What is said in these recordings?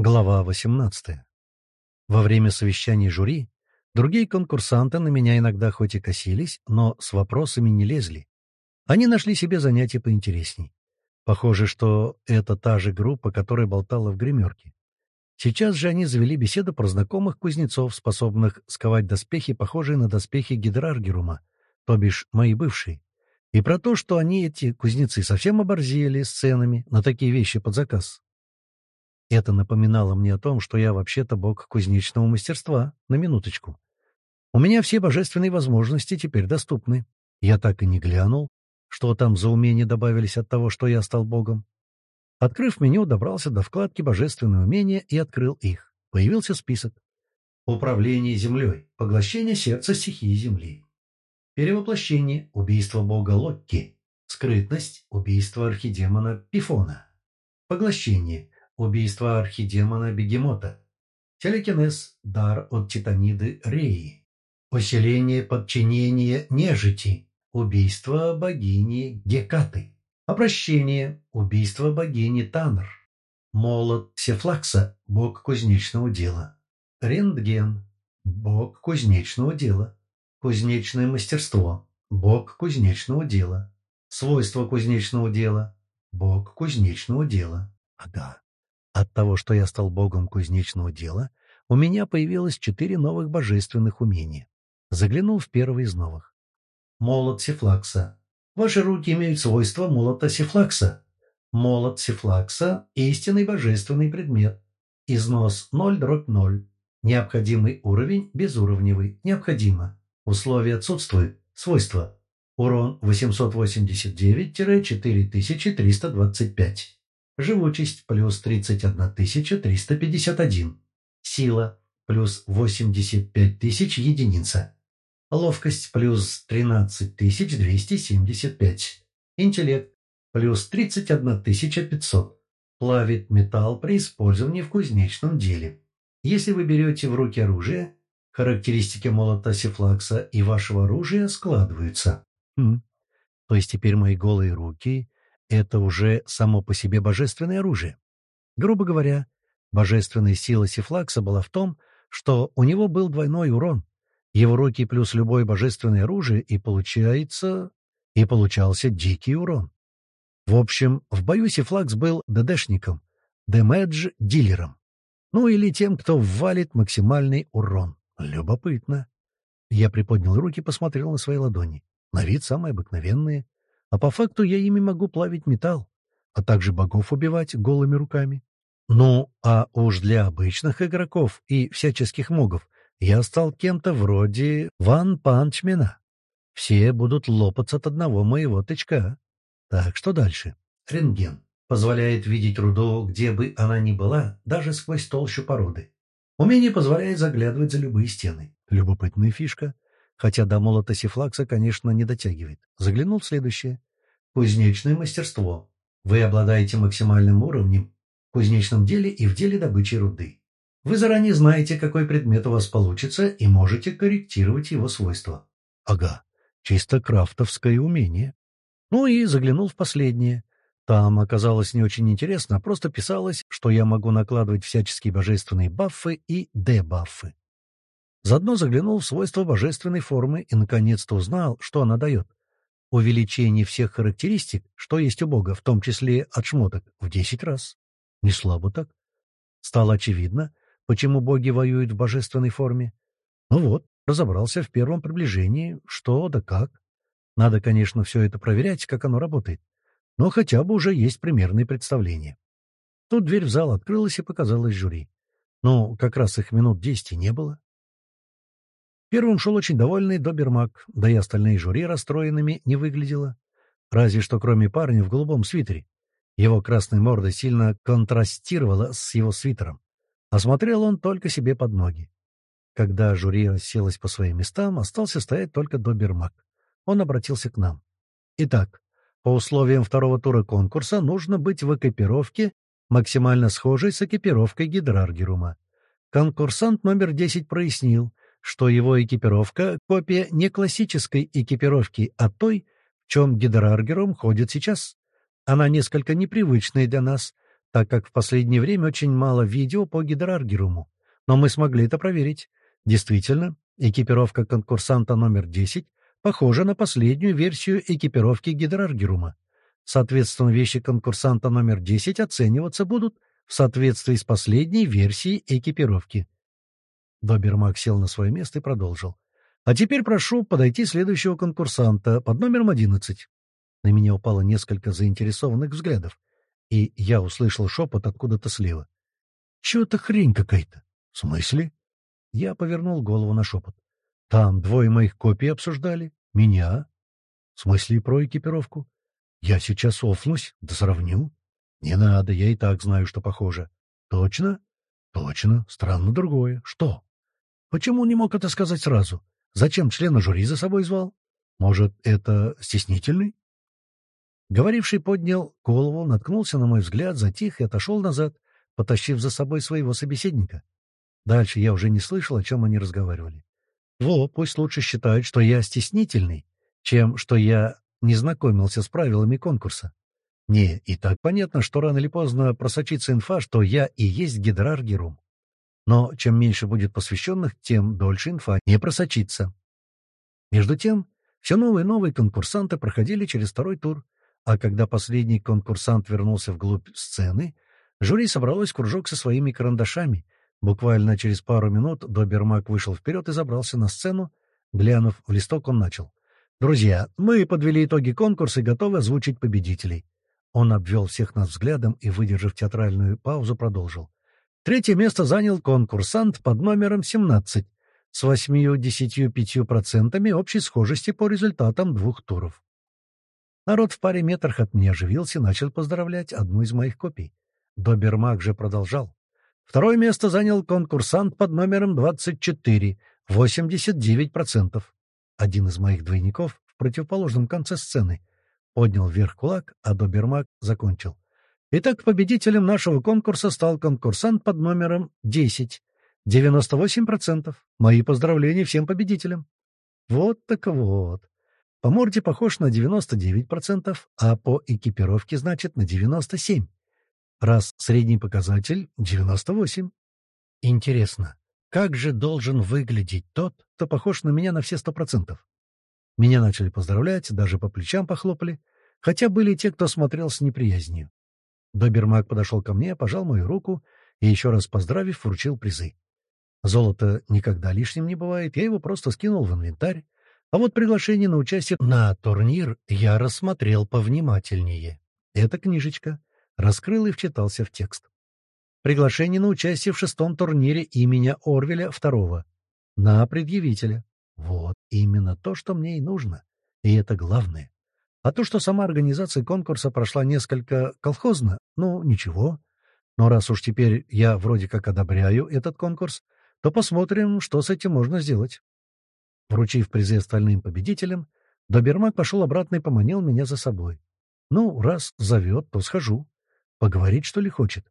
Глава 18. Во время совещаний жюри другие конкурсанты на меня иногда хоть и косились, но с вопросами не лезли. Они нашли себе занятия поинтересней. Похоже, что это та же группа, которая болтала в гримерке. Сейчас же они завели беседу про знакомых кузнецов, способных сковать доспехи, похожие на доспехи Гидраргерума, то бишь мои бывшие, и про то, что они, эти кузнецы, совсем оборзели с ценами на такие вещи под заказ. Это напоминало мне о том, что я вообще-то бог кузнечного мастерства, на минуточку. У меня все божественные возможности теперь доступны. Я так и не глянул, что там за умения добавились от того, что я стал богом. Открыв меню, добрался до вкладки «Божественные умения» и открыл их. Появился список. Управление землей. Поглощение сердца стихии земли. Перевоплощение. Убийство бога Локки. Скрытность. Убийство архидемона Пифона. Поглощение. Убийство архидемона Бегемота. Телекинез – дар от титаниды Реи. Усиление подчинения нежити. Убийство богини Гекаты. Обращение. Убийство богини Танр. Молот Сефлакса – бог кузнечного дела. Рентген – бог кузнечного дела. Кузнечное мастерство – бог кузнечного дела. Свойства кузнечного дела – бог кузнечного дела. Ага. От того, что я стал богом кузнечного дела, у меня появилось четыре новых божественных умения. Заглянул в первый из новых. Молот Сифлакса. Ваши руки имеют свойства молота Сифлакса. Молот Сифлакса – истинный божественный предмет. Износ 0 дробь 0. Необходимый уровень – безуровневый. Необходимо. Условия отсутствуют. Свойства. Урон 889-4325. Живучесть плюс 31 351. Сила плюс 85 тысяч единица. Ловкость плюс 13 275. Интеллект плюс 31 500. Плавит металл при использовании в кузнечном деле. Если вы берете в руки оружие, характеристики молота Сифлакса и вашего оружия складываются. Хм. То есть теперь мои голые руки это уже само по себе божественное оружие. Грубо говоря, божественная сила Сифлакса была в том, что у него был двойной урон. Его руки плюс любое божественное оружие, и получается... и получался дикий урон. В общем, в бою Сифлакс был ДДшником, дэмэдж-дилером. Ну или тем, кто ввалит максимальный урон. Любопытно. Я приподнял руки, посмотрел на свои ладони. На вид самые обыкновенные, а по факту я ими могу плавить металл, а также богов убивать голыми руками. Ну, а уж для обычных игроков и всяческих могов я стал кем-то вроде Ван Панчмена. Все будут лопаться от одного моего тычка. Так, что дальше? Рентген. Позволяет видеть руду, где бы она ни была, даже сквозь толщу породы. Умение позволяет заглядывать за любые стены. Любопытная фишка. Хотя до молота Сифлакса, конечно, не дотягивает. Заглянул в следующее. Кузнечное мастерство. Вы обладаете максимальным уровнем в кузнечном деле и в деле добычи руды. Вы заранее знаете, какой предмет у вас получится, и можете корректировать его свойства. Ага, чисто крафтовское умение. Ну и заглянул в последнее. Там оказалось не очень интересно, просто писалось, что я могу накладывать всяческие божественные баффы и дебаффы. Заодно заглянул в свойства божественной формы и наконец-то узнал, что она дает. Увеличение всех характеристик, что есть у Бога, в том числе от шмоток, в десять раз. Не слабо так. Стало очевидно, почему боги воюют в божественной форме. Ну вот, разобрался в первом приближении, что да как. Надо, конечно, все это проверять, как оно работает. Но хотя бы уже есть примерные представления. Тут дверь в зал открылась и показалась жюри. Ну, как раз их минут десять не было. Первым шел очень довольный добермак, да и остальные жюри расстроенными не выглядело. Разве что кроме парня в голубом свитере. Его красная морда сильно контрастировала с его свитером. Осмотрел он только себе под ноги. Когда жюри расселось по своим местам, остался стоять только добермак. Он обратился к нам. «Итак, по условиям второго тура конкурса нужно быть в экипировке, максимально схожей с экипировкой Гидраргерума. Конкурсант номер 10 прояснил, что его экипировка — копия не классической экипировки, а той, в чем Гидраргером ходит сейчас. Она несколько непривычная для нас, так как в последнее время очень мало видео по гидраргеруму. Но мы смогли это проверить. Действительно, экипировка конкурсанта номер 10 похожа на последнюю версию экипировки гидраргерума. Соответственно, вещи конкурсанта номер 10 оцениваться будут в соответствии с последней версией экипировки. Добермак сел на свое место и продолжил. А теперь прошу подойти следующего конкурсанта под номером 11. На меня упало несколько заинтересованных взглядов, и я услышал шепот откуда-то слева. «Чего-то хрень какая-то». «В смысле?» Я повернул голову на шепот. «Там двое моих копий обсуждали. Меня?» «В смысле про экипировку?» «Я сейчас офнусь, да сравню». «Не надо, я и так знаю, что похоже». «Точно?» «Точно. Странно другое. Что?» «Почему не мог это сказать сразу? Зачем члена жюри за собой звал? Может, это стеснительный?» Говоривший поднял голову, наткнулся на мой взгляд, затих и отошел назад, потащив за собой своего собеседника. Дальше я уже не слышал, о чем они разговаривали. Во, пусть лучше считают, что я стеснительный, чем что я не знакомился с правилами конкурса. Не, и так понятно, что рано или поздно просочится инфа, что я и есть Гидрар Герум. Но чем меньше будет посвященных, тем дольше инфа не просочится. Между тем, все новые и новые конкурсанты проходили через второй тур, а когда последний конкурсант вернулся вглубь сцены, жюри собралось в кружок со своими карандашами. Буквально через пару минут Добермак вышел вперед и забрался на сцену. Глянув в листок, он начал. «Друзья, мы подвели итоги конкурса и готовы озвучить победителей». Он обвел всех нас взглядом и, выдержав театральную паузу, продолжил. Третье место занял конкурсант под номером 17 с 85% общей схожести по результатам двух туров. Народ в паре метрах от меня оживился и начал поздравлять одну из моих копий. Добермак же продолжал. Второе место занял конкурсант под номером 24, 89%. Один из моих двойников в противоположном конце сцены поднял вверх кулак, а Добермак закончил. Итак, победителем нашего конкурса стал конкурсант под номером 10, 98%. Мои поздравления всем победителям. Вот так вот. По морде похож на 99%, а по экипировке, значит, на 97%. Раз средний показатель — 98%. Интересно, как же должен выглядеть тот, кто похож на меня на все 100%? Меня начали поздравлять, даже по плечам похлопали, хотя были те, кто смотрел с неприязнью. Добермак подошел ко мне, пожал мою руку и, еще раз поздравив, вручил призы. Золото никогда лишним не бывает, я его просто скинул в инвентарь, а вот приглашение на участие на турнир я рассмотрел повнимательнее. Эта книжечка. Раскрыл и вчитался в текст. Приглашение на участие в шестом турнире имени Орвеля II. На предъявителя. Вот именно то, что мне и нужно. И это главное. А то, что сама организация конкурса прошла несколько колхозно, ну, ничего. Но раз уж теперь я вроде как одобряю этот конкурс, то посмотрим, что с этим можно сделать. Вручив призы остальным победителям, Добермак пошел обратно и поманил меня за собой. Ну, раз зовет, то схожу. Поговорить, что ли, хочет?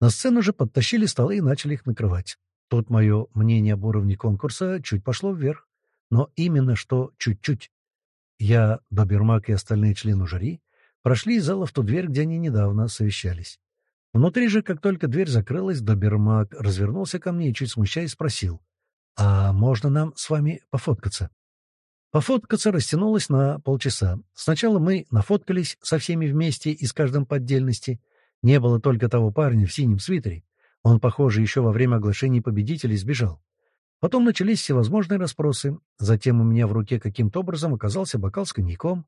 На сцену же подтащили столы и начали их накрывать. Тут мое мнение об уровне конкурса чуть пошло вверх. Но именно что чуть-чуть. Я, Добермак и остальные члены жюри прошли из зала в ту дверь, где они недавно совещались. Внутри же, как только дверь закрылась, Добермак развернулся ко мне и, чуть смущаясь, спросил — «А можно нам с вами пофоткаться?» Пофоткаться растянулось на полчаса. Сначала мы нафоткались со всеми вместе и с каждым по отдельности. Не было только того парня в синем свитере. Он, похоже, еще во время оглашения победителей сбежал. Потом начались всевозможные расспросы. Затем у меня в руке каким-то образом оказался бокал с коньяком.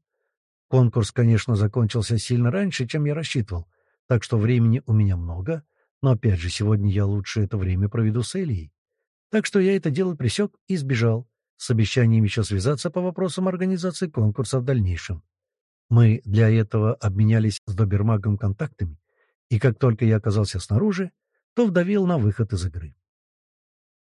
Конкурс, конечно, закончился сильно раньше, чем я рассчитывал, так что времени у меня много, но, опять же, сегодня я лучше это время проведу с Элией. Так что я это дело пресек и сбежал, с обещанием еще связаться по вопросам организации конкурса в дальнейшем. Мы для этого обменялись с Добермагом контактами, и как только я оказался снаружи, то вдавил на выход из игры.